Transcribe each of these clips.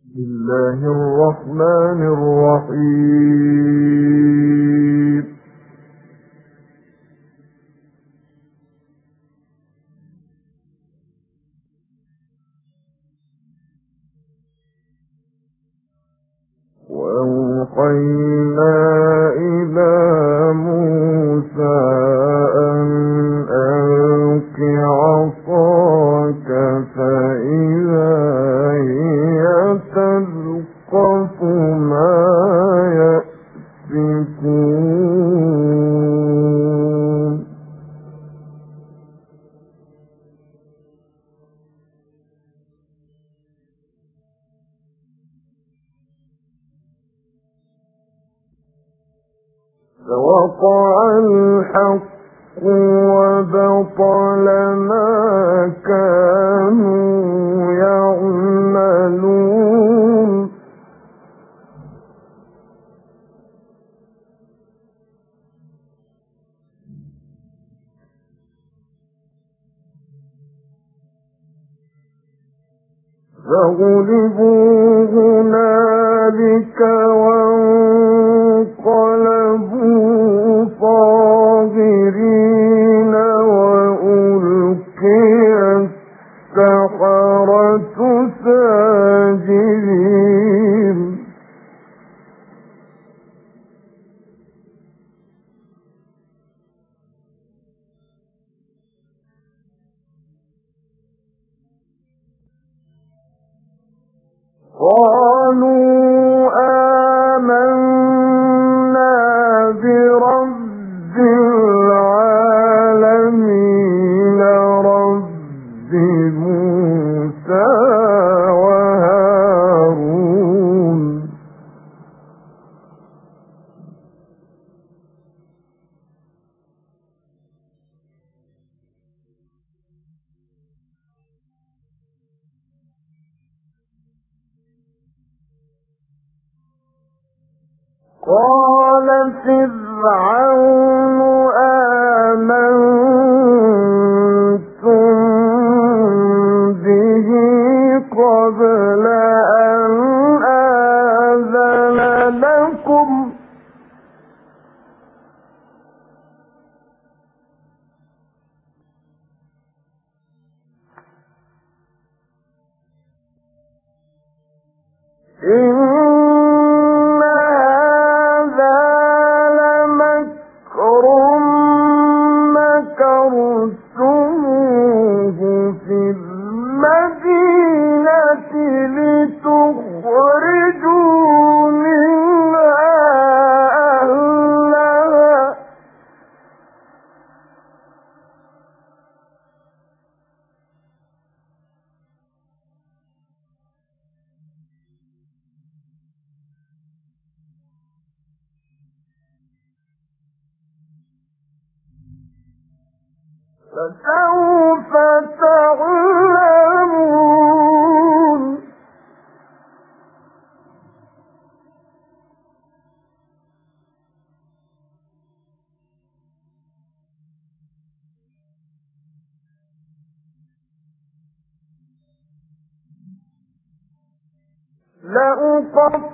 بسم الله الرحمن الرحيم. وأوقينا بطل ما كانوا يعملون. فغلبوا إن أقطع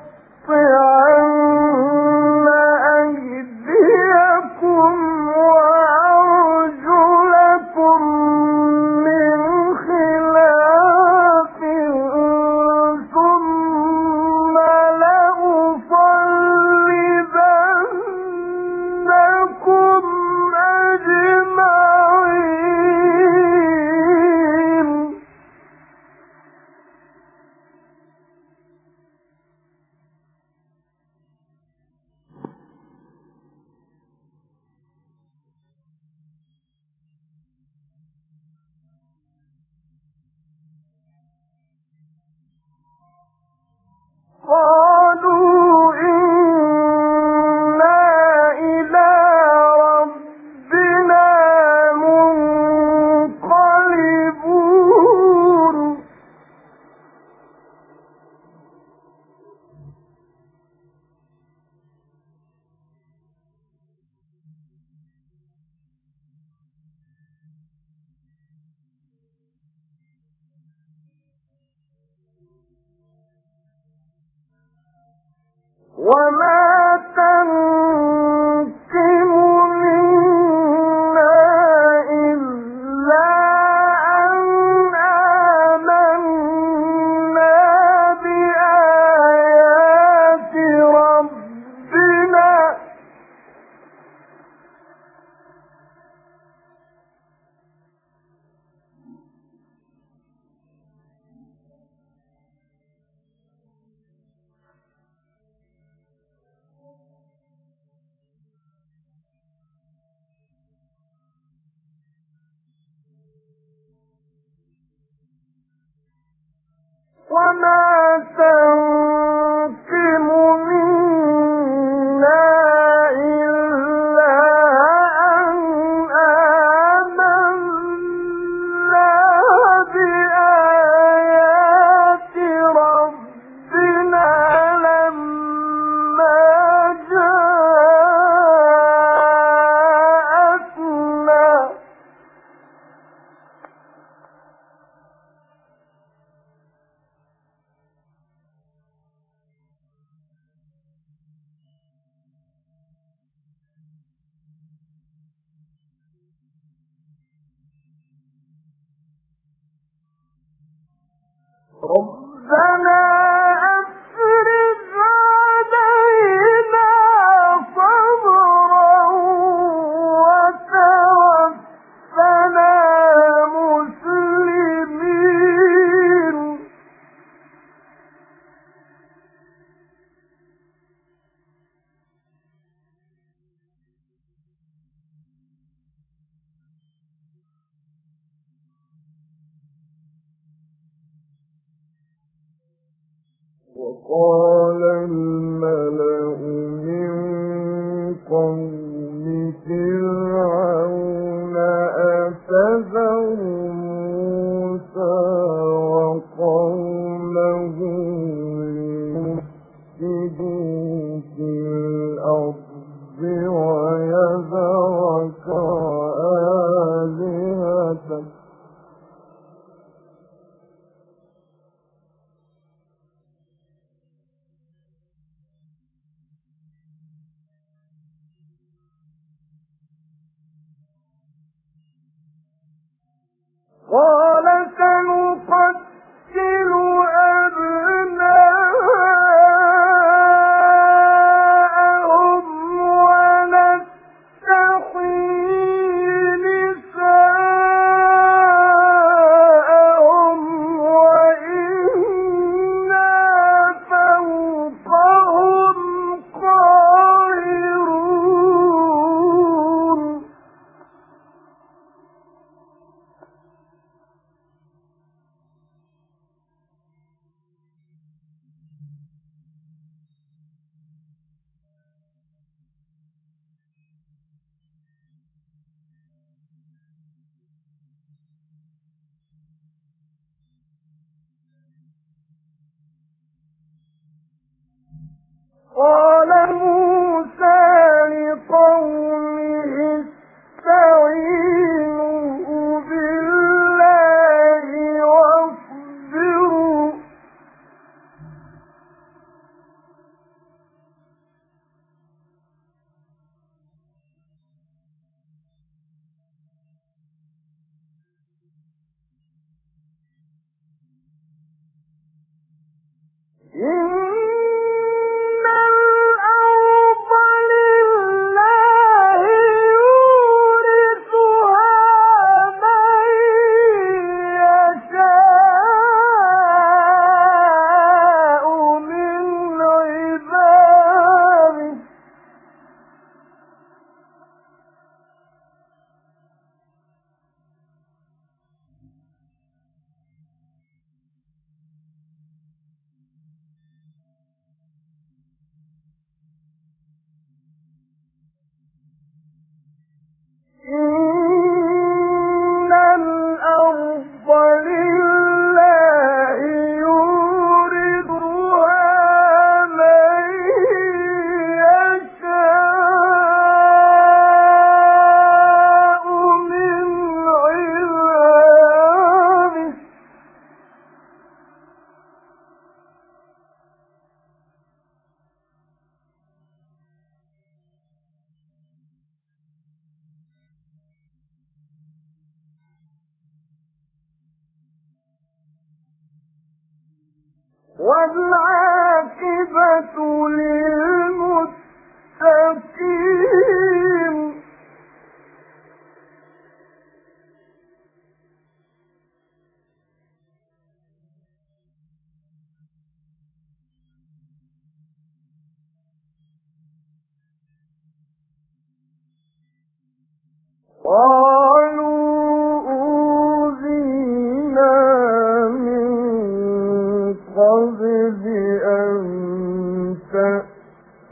وقال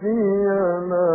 يأتينا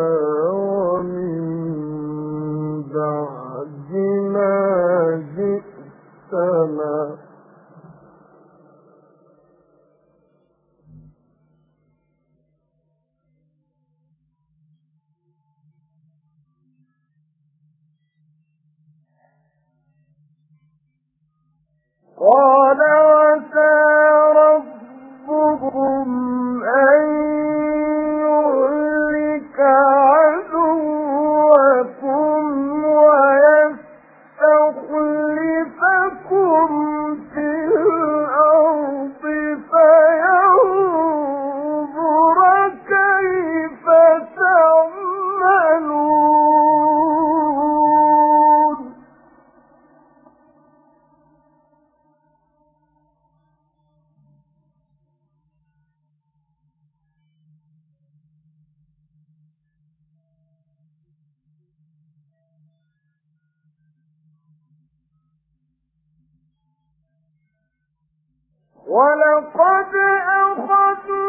ولقد أخذوا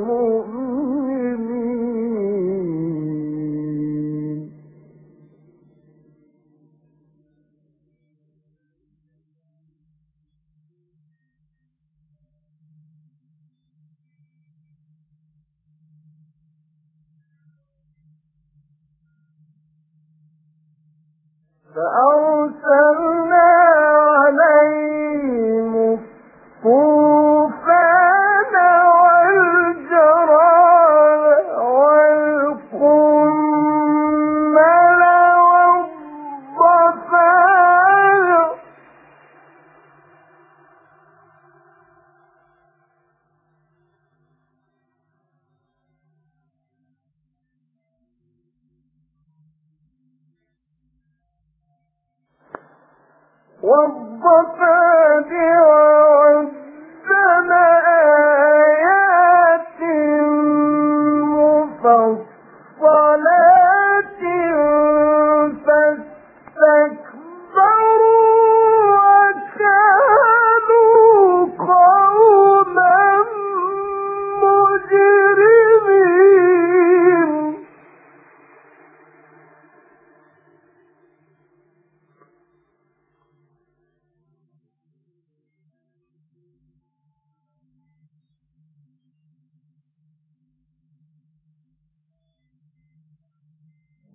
فأرسلنا عليهم الطول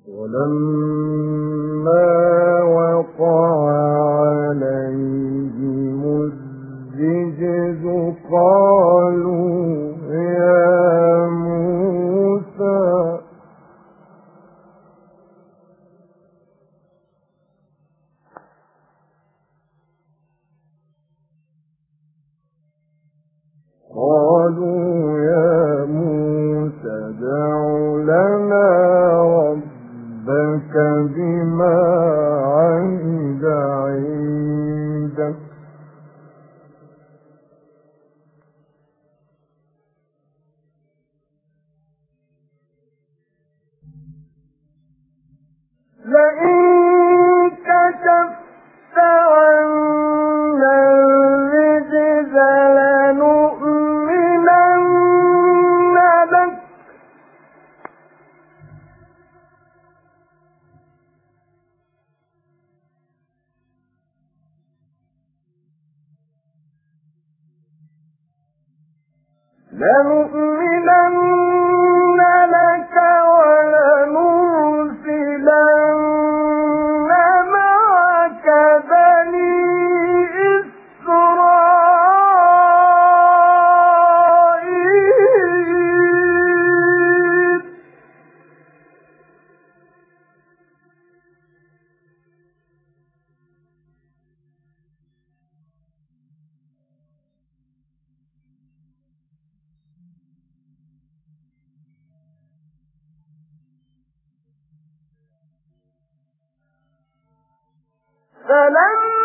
ولم فلما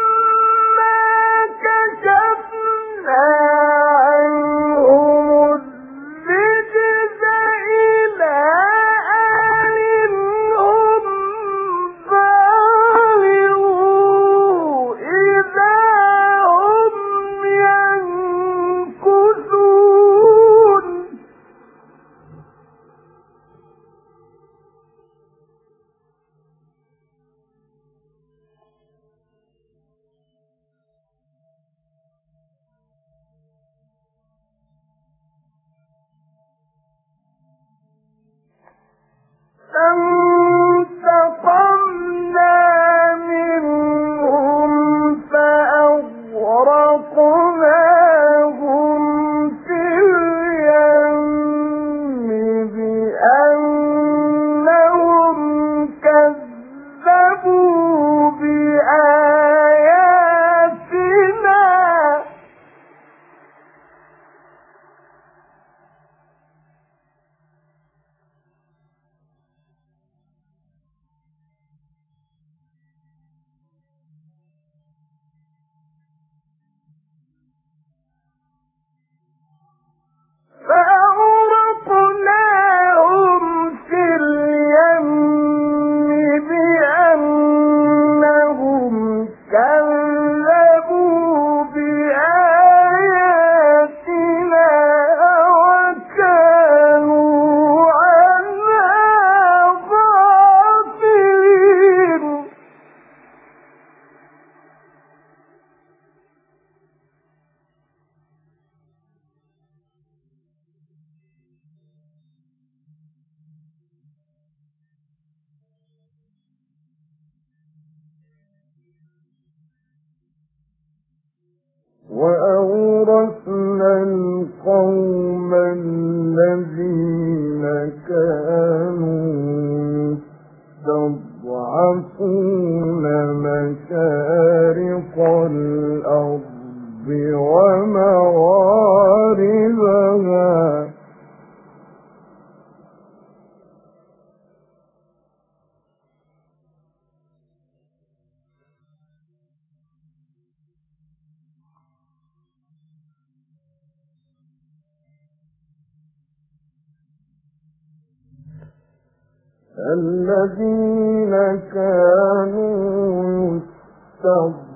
الذين كانوا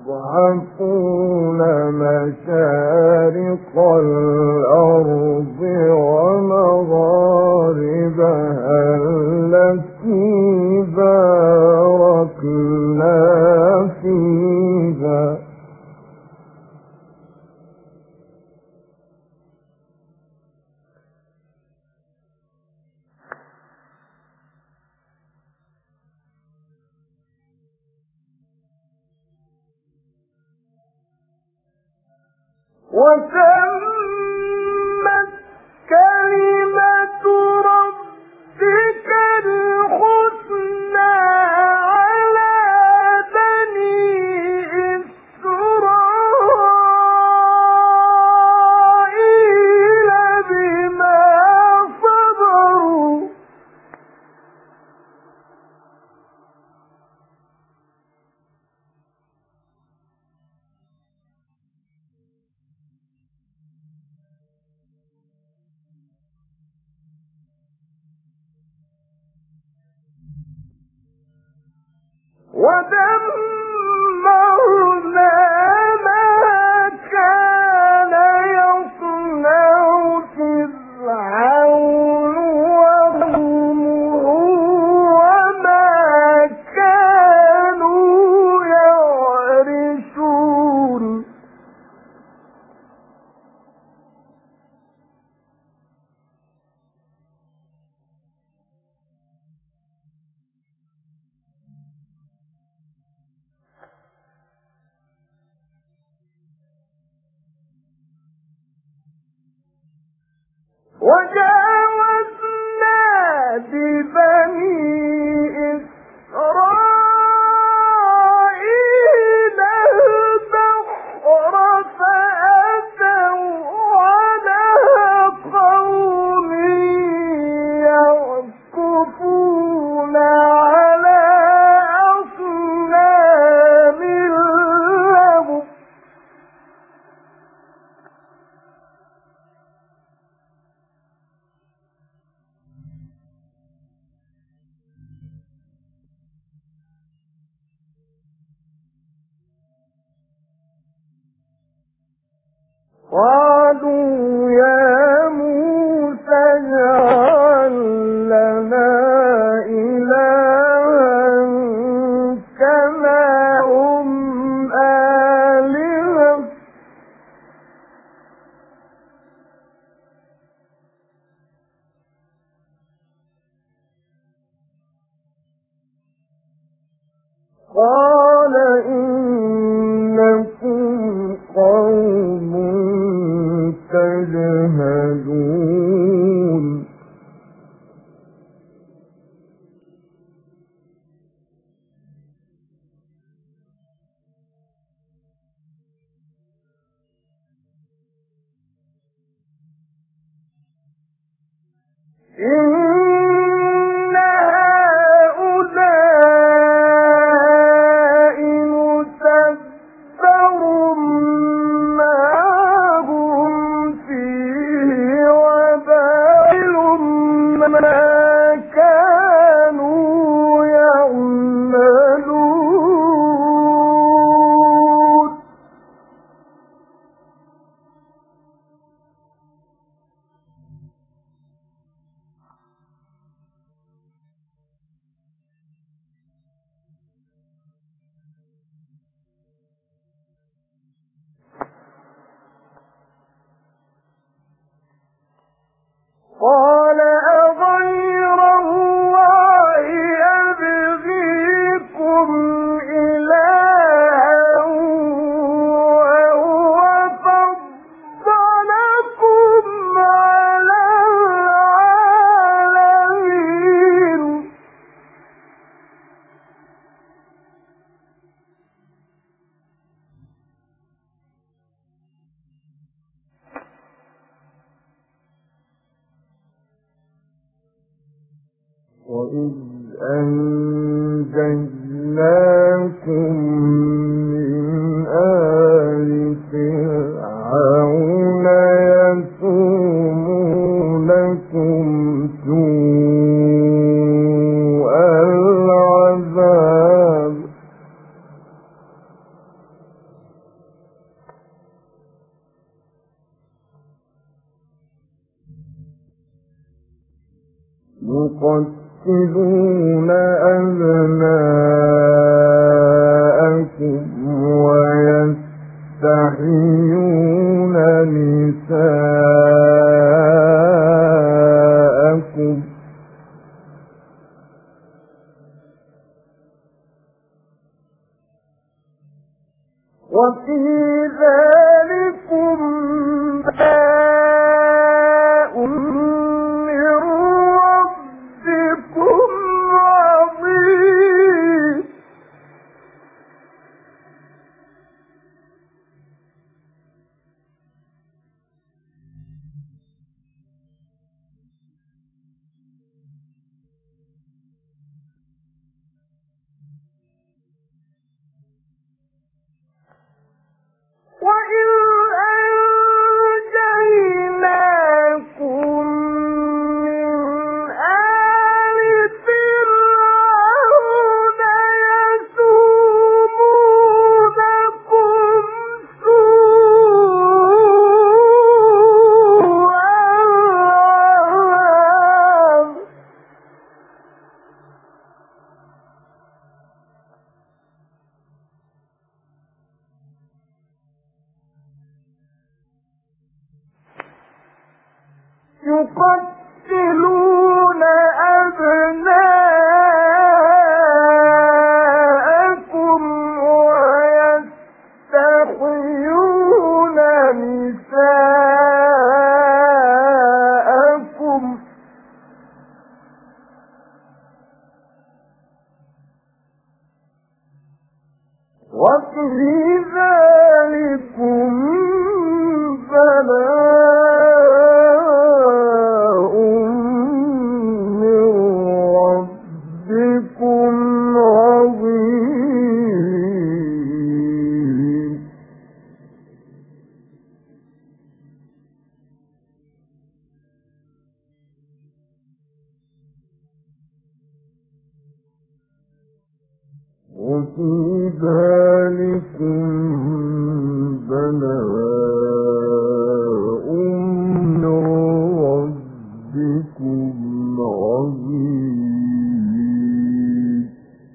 يستضعفون مشارق الأرض ومغاربها التي باركنا فيها. وكم Whoa! إن قال يقتلون أبناءكم